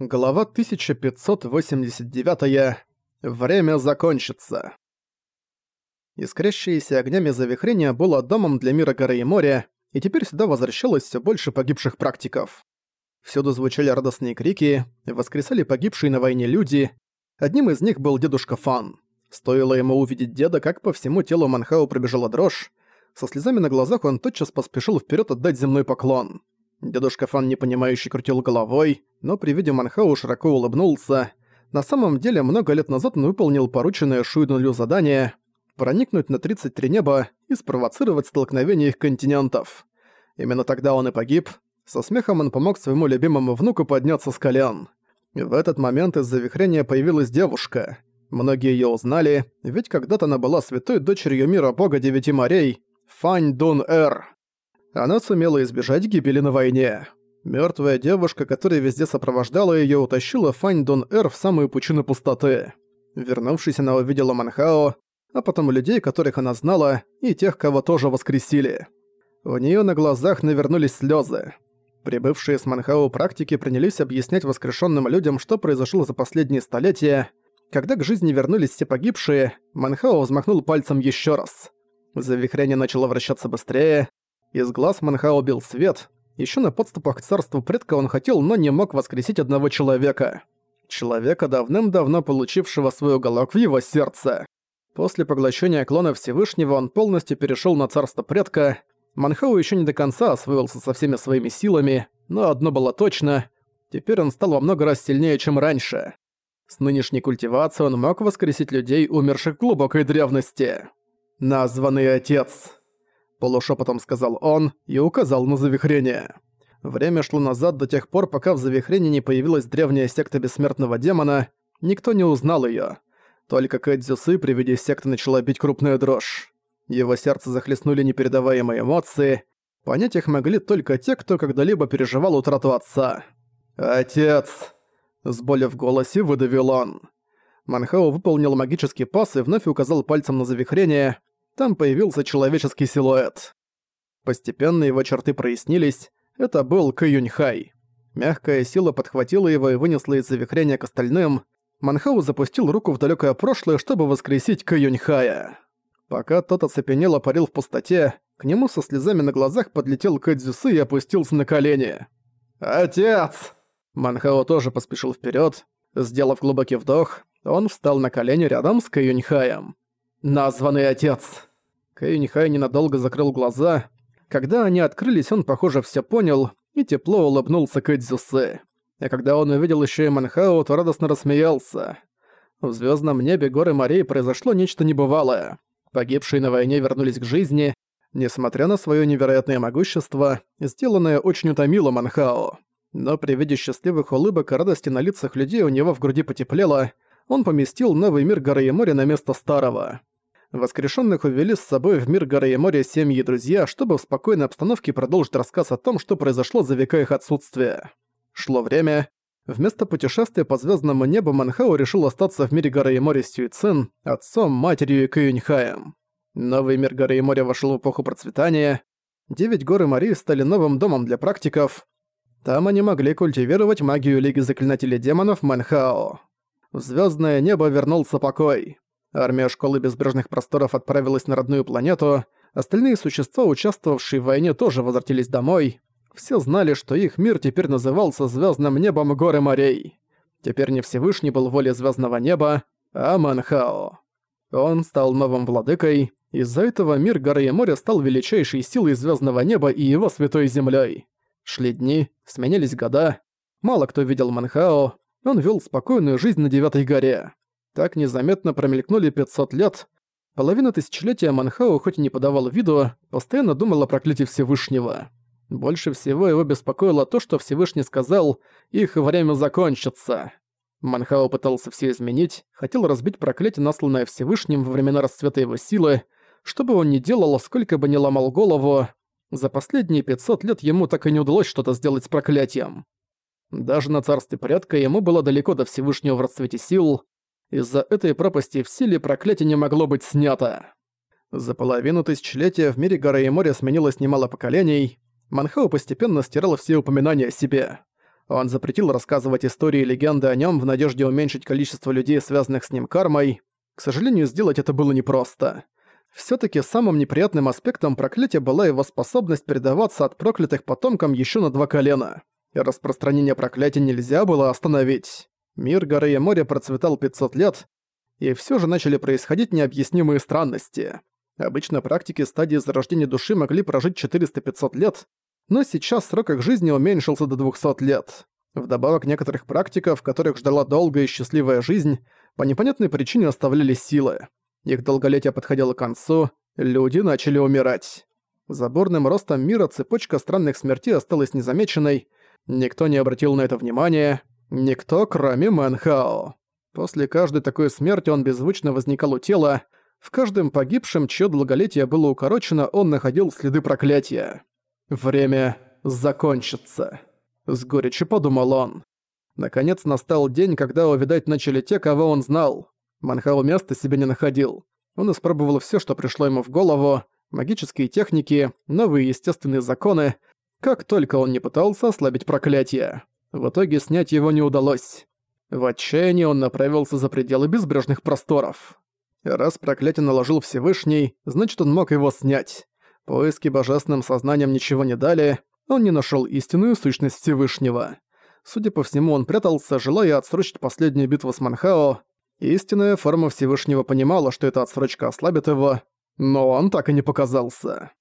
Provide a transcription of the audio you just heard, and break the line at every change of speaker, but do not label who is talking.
Глава 1589. Время закончится. Искрящееся огнями завихрение было домом для мира горы и моря, и теперь сюда возвращалось все больше погибших практиков. Всюду звучали радостные крики, воскресали погибшие на войне люди. Одним из них был дедушка Фан. Стоило ему увидеть деда, как по всему телу Манхау пробежала дрожь. Со слезами на глазах он тотчас поспешил вперед отдать земной поклон. Дедушка Фан непонимающе крутил головой, но при виде Манхау широко улыбнулся. На самом деле, много лет назад он выполнил порученное Шуйнулю задание проникнуть на 33 неба и спровоцировать столкновение их континентов. Именно тогда он и погиб. Со смехом он помог своему любимому внуку подняться с колен. В этот момент из завихрения появилась девушка. Многие её узнали, ведь когда-то она была святой дочерью мира бога девяти морей, Фань Дун Эр. Она сумела избежать гибели на войне. Мёртвая девушка, которая везде сопровождала её, утащила Фань Дон Эр в самую пучину пустоты. Вернувшись, она увидела Манхао, а потом людей, которых она знала, и тех, кого тоже воскресили. У неё на глазах навернулись слёзы. Прибывшие с Манхао практики принялись объяснять воскрешенным людям, что произошло за последние столетия. Когда к жизни вернулись все погибшие, Манхао взмахнул пальцем ещё раз. Завихрение начало вращаться быстрее, из глаз Манхао бил свет. Еще на подступах к царству предка он хотел, но не мог воскресить одного человека. Человека, давным-давно получившего свой уголок в его сердце. После поглощения клона Всевышнего он полностью перешел на царство предка. Манхау еще не до конца освоился со всеми своими силами, но одно было точно – теперь он стал во много раз сильнее, чем раньше. С нынешней культивацией он мог воскресить людей, умерших в глубокой древности. Названный отец. Полушепотом сказал он и указал на завихрение. Время шло назад до тех пор, пока в завихрении не появилась древняя секта бессмертного демона, никто не узнал её. Только Кэдзюсы при виде секты начала бить крупная дрожь. Его сердце захлестнули непередаваемые эмоции. Понять их могли только те, кто когда-либо переживал утрату отца. «Отец!» С болью в голосе выдавил он. Манхао выполнил магический пас и вновь указал пальцем на завихрение, там появился человеческий силуэт. Постепенно его черты прояснились, это был Каюньхай. Мягкая сила подхватила его и вынесла из завихрения к остальным. Манхау запустил руку в далекое прошлое, чтобы воскресить Каюньхая. Пока тот оцепенело парил в пустоте, к нему со слезами на глазах подлетел Кэдзюсы и опустился на колени. «Отец!» Манхао тоже поспешил вперед. Сделав глубокий вдох, он встал на колени рядом с Каюньхаем. «Названный отец!» Кэйнихай ненадолго закрыл глаза. Когда они открылись, он, похоже, все понял и тепло улыбнулся Кэдзюсе. А когда он увидел еще и Манхао, то радостно рассмеялся. В звездном небе горы морей произошло нечто небывалое. Погибшие на войне вернулись к жизни, несмотря на свое невероятное могущество, сделанное очень утомило Манхао. Но при виде счастливых улыбок и радости на лицах людей у него в груди потеплело, он поместил новый мир горы и моря на место старого. Воскрешенных увели с собой в мир горы и моря семьи и друзья, чтобы в спокойной обстановке продолжить рассказ о том, что произошло за века их отсутствия. Шло время. Вместо путешествия по звездному небу Манхао решил остаться в мире горы и моря с Сюйцин, отцом, матерью и Каюньхаем. Новый мир горы и моря вошел в эпоху процветания. Девять гор и морей стали новым домом для практиков. Там они могли культивировать магию Лиги Заклинателей Демонов Манхао. В звездное небо вернулся покой. Армия Школы Безбрежных Просторов отправилась на родную планету, остальные существа, участвовавшие в войне, тоже возвратились домой. Все знали, что их мир теперь назывался Звездным небом горы морей. Теперь не Всевышний был воле Звездного неба, а Манхао. Он стал новым владыкой, из-за этого мир горы и моря стал величайшей силой Звездного неба и его святой землей. Шли дни, сменялись года. Мало кто видел Манхао, он вел спокойную жизнь на Девятой горе. Так незаметно промелькнули 500 лет. Половина тысячелетия Манхау хоть и не подавал виду, постоянно думал о проклятии Всевышнего. Больше всего его беспокоило то, что Всевышний сказал «их время закончится». Манхао пытался все изменить, хотел разбить проклятие, насланное Всевышним во времена расцвета его силы, что бы он ни делал, сколько бы ни ломал голову, за последние 500 лет ему так и не удалось что-то сделать с проклятием. Даже на царстве порядка ему было далеко до Всевышнего в расцвете сил, из-за этой пропасти в силе проклятие не могло быть снято. За половину тысячелетия в мире горы и моря сменилось немало поколений. Манхау постепенно стирал все упоминания о себе. Он запретил рассказывать истории и легенды о нем в надежде уменьшить количество людей, связанных с ним кармой. К сожалению, сделать это было непросто. все таки самым неприятным аспектом проклятия была его способность передаваться от проклятых потомкам еще на два колена. И распространение проклятия нельзя было остановить. Мир горы и моря процветал 500 лет, и все же начали происходить необъяснимые странности. Обычно практики стадии зарождения души могли прожить 400-500 лет, но сейчас срок их жизни уменьшился до 200 лет. Вдобавок некоторых практиков, которых ждала долгая и счастливая жизнь, по непонятной причине оставляли силы. Их долголетие подходило к концу, люди начали умирать. Заборным ростом мира цепочка странных смертей осталась незамеченной, никто не обратил на это внимания, никто, кроме Мэнхао. После каждой такой смерти он беззвучно возникал у тела, в каждом погибшем, чье долголетие было укорочено, он находил следы проклятия. Время закончится. С горечью подумал он. Наконец настал день, когда увидать начали те, кого он знал. Манхау места себе не находил. Он испробовал все, что пришло ему в голову, магические техники, новые естественные законы, как только он не пытался ослабить проклятие. В итоге снять его не удалось. В отчаянии он направился за пределы безбрежных просторов. Раз проклятие наложил Всевышний, значит он мог его снять. Поиски божественным сознанием ничего не дали, он не нашел истинную сущность Всевышнего. Судя по всему, он прятался, желая отсрочить последнюю битву с Манхао. Истинная форма Всевышнего понимала, что эта отсрочка ослабит его, но он так и не показался.